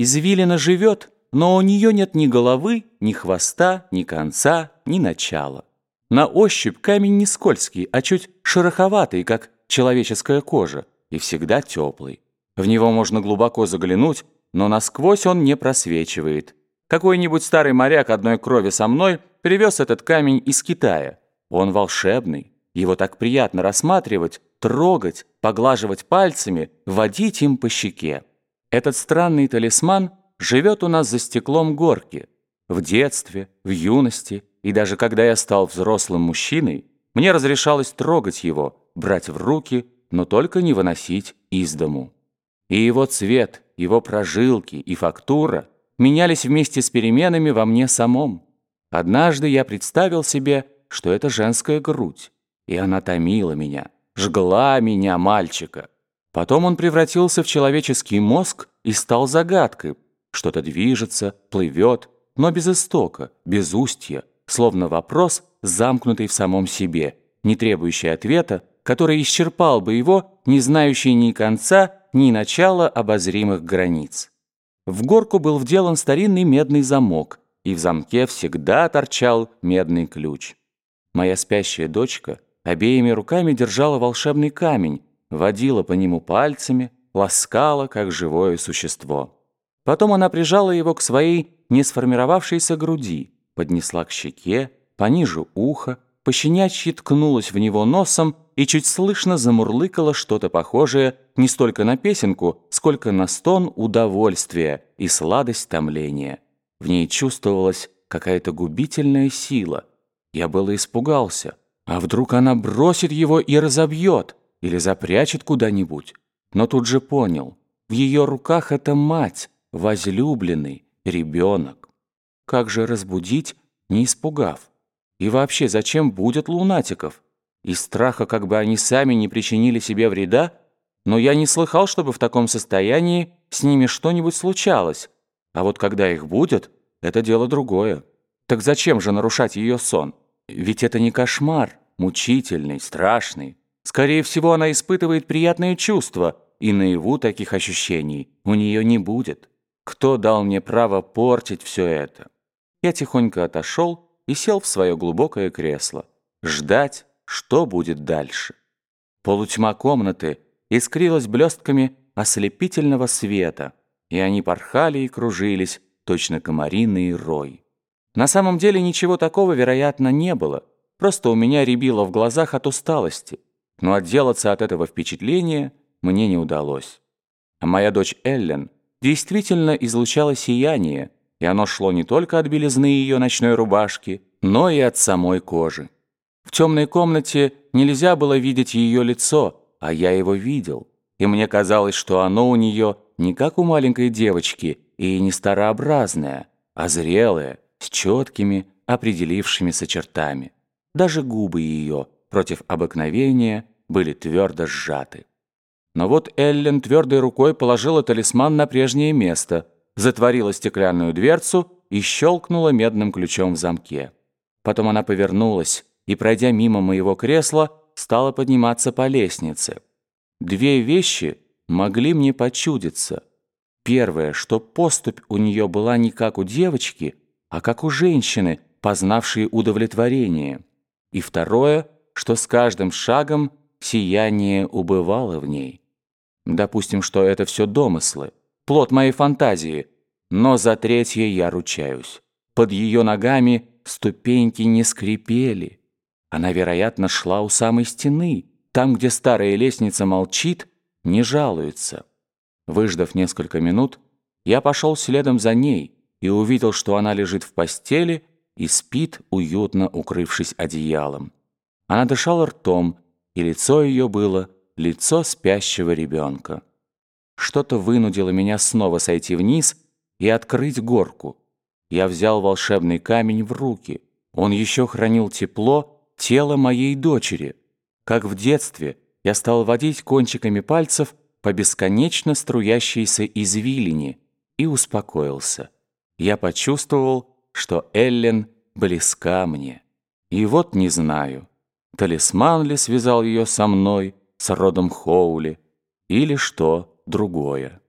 Извилина живет, но у нее нет ни головы, ни хвоста, ни конца, ни начала. На ощупь камень не скользкий, а чуть шероховатый, как человеческая кожа, и всегда теплый. В него можно глубоко заглянуть, но насквозь он не просвечивает. Какой-нибудь старый моряк одной крови со мной привез этот камень из Китая. Он волшебный. Его так приятно рассматривать, трогать, поглаживать пальцами, водить им по щеке. Этот странный талисман живет у нас за стеклом горки. В детстве, в юности и даже когда я стал взрослым мужчиной, мне разрешалось трогать его, брать в руки, но только не выносить из дому. И его цвет, его прожилки и фактура менялись вместе с переменами во мне самом. Однажды я представил себе, что это женская грудь, и она томила меня, жгла меня, мальчика. Потом он превратился в человеческий мозг и стал загадкой. Что-то движется, плывет, но без истока, без устья, словно вопрос, замкнутый в самом себе, не требующий ответа, который исчерпал бы его, не знающий ни конца, ни начала обозримых границ. В горку был вделан старинный медный замок, и в замке всегда торчал медный ключ. Моя спящая дочка обеими руками держала волшебный камень, водила по нему пальцами, ласкала, как живое существо. Потом она прижала его к своей не сформировавшейся груди, поднесла к щеке, пониже уха, пощенячьи ткнулась в него носом и чуть слышно замурлыкала что-то похожее не столько на песенку, сколько на стон удовольствия и сладость томления. В ней чувствовалась какая-то губительная сила. Я было испугался. А вдруг она бросит его и разобьет? Или запрячет куда-нибудь. Но тут же понял, в ее руках это мать, возлюбленный, ребенок. Как же разбудить, не испугав? И вообще, зачем будет лунатиков? Из страха, как бы они сами не причинили себе вреда? Но я не слыхал, чтобы в таком состоянии с ними что-нибудь случалось. А вот когда их будет, это дело другое. Так зачем же нарушать ее сон? Ведь это не кошмар, мучительный, страшный. Скорее всего, она испытывает приятные чувства, и наяву таких ощущений у нее не будет. Кто дал мне право портить все это? Я тихонько отошел и сел в свое глубокое кресло. Ждать, что будет дальше. Полутьма комнаты искрилась блестками ослепительного света, и они порхали и кружились, точно комариный рой. На самом деле ничего такого, вероятно, не было, просто у меня рябило в глазах от усталости но отделаться от этого впечатления мне не удалось. А моя дочь Эллен действительно излучала сияние, и оно шло не только от белизны ее ночной рубашки, но и от самой кожи. В темной комнате нельзя было видеть ее лицо, а я его видел, и мне казалось, что оно у нее не как у маленькой девочки и не старообразное, а зрелое, с четкими, определившимися чертами. Даже губы ее – против обыкновения были твердо сжаты. Но вот Эллен твердой рукой положила талисман на прежнее место, затворила стеклянную дверцу и щелкнула медным ключом в замке. Потом она повернулась и, пройдя мимо моего кресла, стала подниматься по лестнице. Две вещи могли мне почудиться. Первое, что поступь у нее была не как у девочки, а как у женщины, познавшей удовлетворение. И второе — что с каждым шагом сияние убывало в ней. Допустим, что это все домыслы, плод моей фантазии, но за третье я ручаюсь. Под ее ногами ступеньки не скрипели. Она, вероятно, шла у самой стены, там, где старая лестница молчит, не жалуется. Выждав несколько минут, я пошел следом за ней и увидел, что она лежит в постели и спит, уютно укрывшись одеялом. Она дышала ртом, и лицо ее было лицо спящего ребенка. Что-то вынудило меня снова сойти вниз и открыть горку. Я взял волшебный камень в руки. Он еще хранил тепло тела моей дочери. Как в детстве я стал водить кончиками пальцев по бесконечно струящейся извилине и успокоился. Я почувствовал, что Эллен близка мне. И вот не знаю, Талисман ли связал ее со мной, с родом Хоули, или что другое.